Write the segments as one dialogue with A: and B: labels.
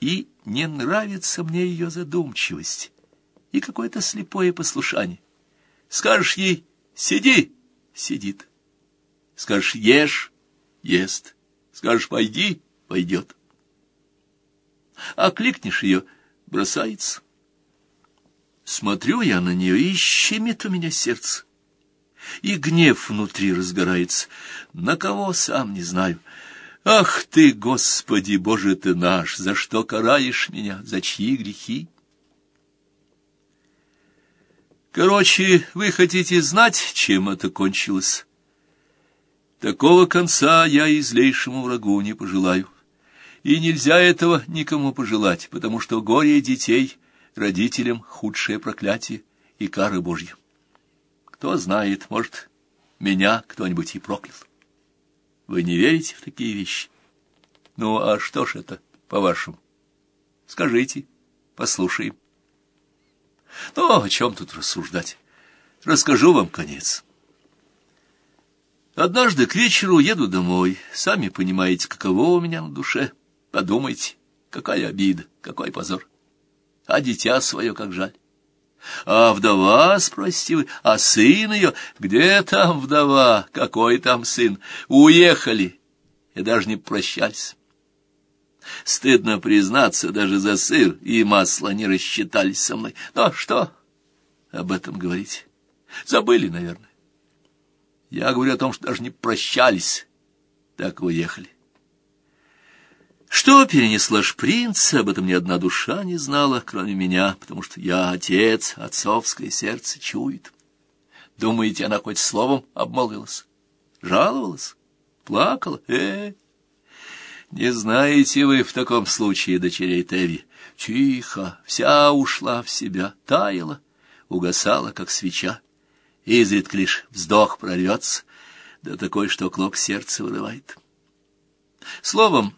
A: и не нравится мне ее задумчивость и какое-то слепое послушание. Скажешь ей «сиди» — сидит. Скажешь «ешь» — ест. Скажешь «пойди» — пойдет. А кликнешь ее — бросается. Смотрю я на нее, и щемит у меня сердце. И гнев внутри разгорается. На кого, сам не знаю. Ах ты, Господи, Боже ты наш, за что караешь меня, за чьи грехи? Короче, вы хотите знать, чем это кончилось? Такого конца я излейшему врагу не пожелаю. И нельзя этого никому пожелать, потому что горе детей родителям худшее проклятие и кара Божья. Кто знает, может, меня кто-нибудь и проклял. Вы не верите в такие вещи? Ну, а что ж это, по-вашему? Скажите, послушаем. Ну, о чем тут рассуждать? Расскажу вам конец. Однажды к вечеру еду домой. Сами понимаете, каково у меня на душе. Подумайте, какая обида, какой позор. А дитя свое как жаль. А вдова, спросите вы, а сын ее? Где там вдова? Какой там сын? Уехали и даже не прощались. Стыдно признаться, даже за сыр и масло не рассчитались со мной. Но что об этом говорить? Забыли, наверное. Я говорю о том, что даже не прощались, так уехали. Что перенесла шпринца, об этом ни одна душа не знала, кроме меня, потому что я отец, отцовское сердце чует. Думаете, она хоть словом обмолвилась? Жаловалась? Плакала? Э. Не знаете вы в таком случае дочерей Теви. Тихо, вся ушла в себя, таяла, угасала, как свеча. Изредка лишь вздох прорвется, да такой, что клок сердца вырывает. Словом,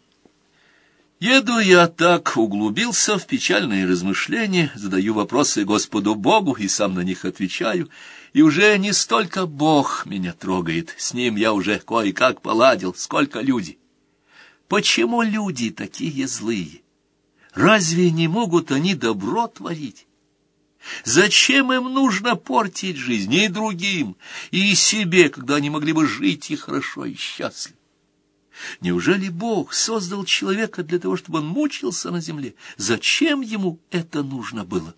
A: Еду я так, углубился в печальные размышления, задаю вопросы Господу Богу и сам на них отвечаю, и уже не столько Бог меня трогает, с ним я уже кое-как поладил, сколько люди. Почему люди такие злые? Разве не могут они добро творить? Зачем им нужно портить жизнь и другим, и себе, когда они могли бы жить и хорошо, и счастливо? Неужели Бог создал человека для того, чтобы он мучился на земле? Зачем ему это нужно было?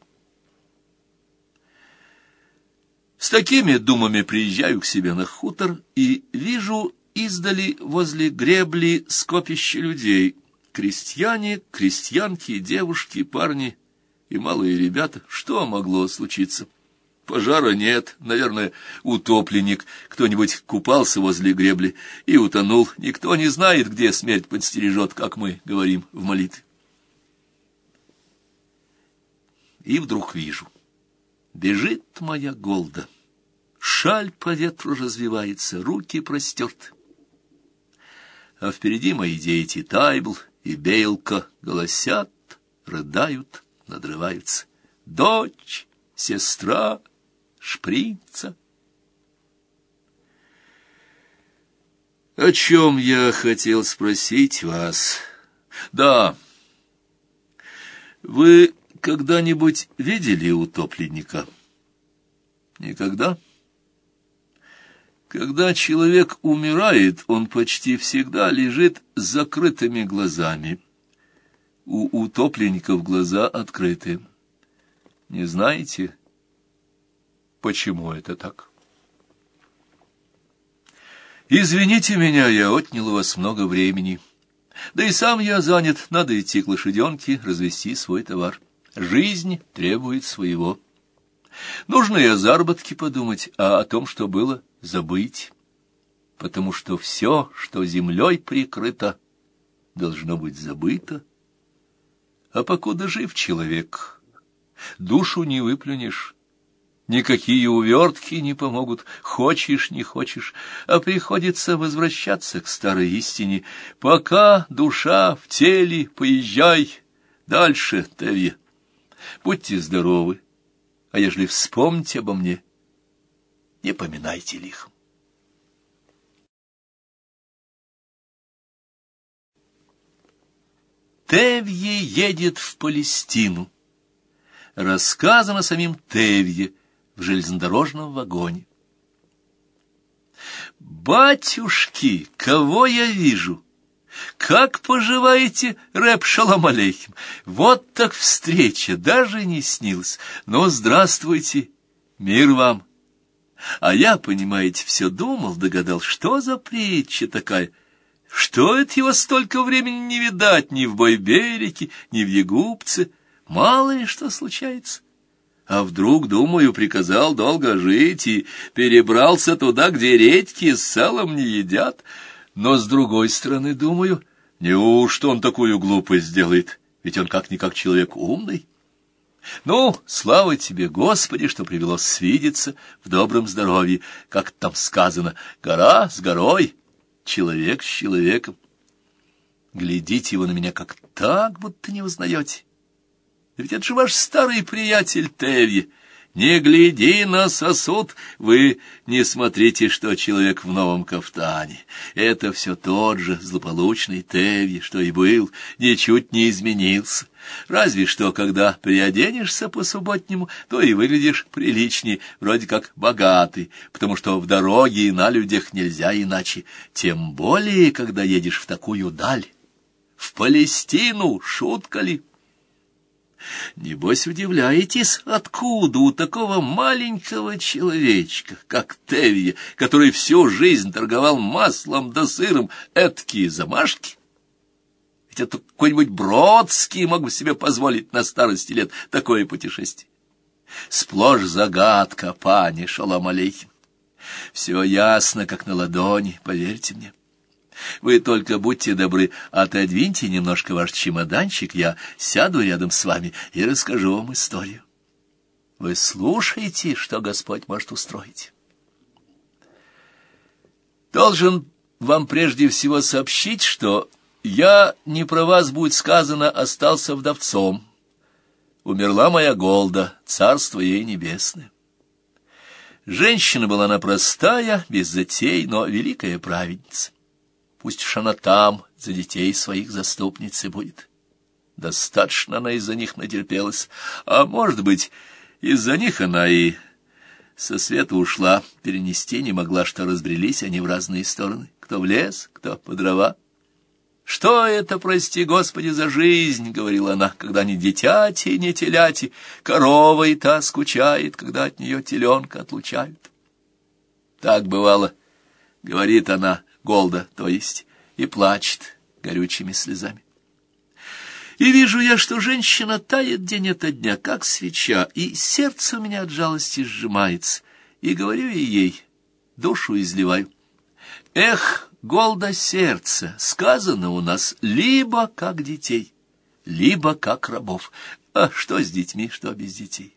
A: С такими думами приезжаю к себе на хутор и вижу издали возле гребли скопище людей. Крестьяне, крестьянки, девушки, парни и малые ребята. Что могло случиться? — Пожара нет, наверное, утопленник. Кто-нибудь купался возле гребли и утонул. Никто не знает, где смерть подстережет, как мы говорим в молитве. И вдруг вижу. Бежит моя голда. Шаль по ветру развивается, руки простерты. А впереди мои дети Тайбл и Бейлка голосят, рыдают, надрываются. Дочь, сестра, шприца. О чем я хотел спросить вас? Да, вы когда-нибудь видели утопленника? Никогда? Когда человек умирает, он почти всегда лежит с закрытыми глазами. У утопленников глаза открыты. Не знаете? Почему это так. Извините меня, я отнял у вас много времени. Да и сам я занят, надо идти к лошаденке, развести свой товар. Жизнь требует своего. Нужно и о заработке подумать, а о том, что было, забыть. Потому что все, что землей прикрыто, должно быть забыто. А покуда жив человек, душу не выплюнешь, Никакие увертки не помогут, хочешь, не хочешь, а приходится возвращаться к старой истине. Пока душа в теле, поезжай дальше, Теви. Будьте здоровы, а ежели вспомните обо мне, не поминайте лихом. Тевье едет в Палестину. Рассказано самим Тевье в железнодорожном вагоне. «Батюшки, кого я вижу? Как поживаете, рэп Шалом алейхим? Вот так встреча, даже не снилась. Но здравствуйте, мир вам!» А я, понимаете, все думал, догадал, что за притча такая. Что это его столько времени не видать ни в Бойберике, ни в Егупце? Мало ли что случается. А вдруг, думаю, приказал долго жить и перебрался туда, где редьки с салом не едят. Но с другой стороны, думаю, неужто он такую глупость сделает? Ведь он как-никак человек умный. Ну, слава тебе, Господи, что привело свидеться в добром здоровье, как там сказано, гора с горой, человек с человеком. Глядите его на меня как так, будто не узнаете. Ведь это же ваш старый приятель Теви. Не гляди на сосуд, вы не смотрите, что человек в новом кафтане. Это все тот же злополучный Теви, что и был, ничуть не изменился. Разве что, когда приоденешься по-субботнему, то и выглядишь приличнее, вроде как богатый, потому что в дороге и на людях нельзя иначе, тем более, когда едешь в такую даль. В Палестину, шутка ли? Небось, удивляетесь, откуда у такого маленького человечка, как Тевия, который всю жизнь торговал маслом да сыром, эткие замашки? Ведь это какой-нибудь Бродский мог бы себе позволить на старости лет такое путешествие. Сплошь загадка, пани Шалом Алейхим. Все ясно, как на ладони, поверьте мне. Вы только будьте добры, отодвиньте немножко ваш чемоданчик, я сяду рядом с вами и расскажу вам историю. Вы слушаете, что Господь может устроить. Должен вам прежде всего сообщить, что я, не про вас будет сказано, остался вдовцом. Умерла моя Голда, царство ей небесное. Женщина была она простая, без затей, но великая праведница. Пусть она там за детей своих заступницей будет. Достаточно она из-за них натерпелась, а, может быть, из-за них она и со света ушла, перенести не могла, что разбрелись они в разные стороны, кто в лес, кто по дрова. «Что это, прости Господи, за жизнь?» — говорила она, — «когда не дитяти, не теляти, корова и та скучает, когда от нее теленка отлучают». Так бывало, — говорит она, Голда, то есть, и плачет горючими слезами. И вижу я, что женщина тает день ото дня, как свеча, и сердце у меня от жалости сжимается, и говорю ей, душу изливаю. Эх, Голда сердце, сказано у нас, либо как детей, либо как рабов. А что с детьми, что без детей?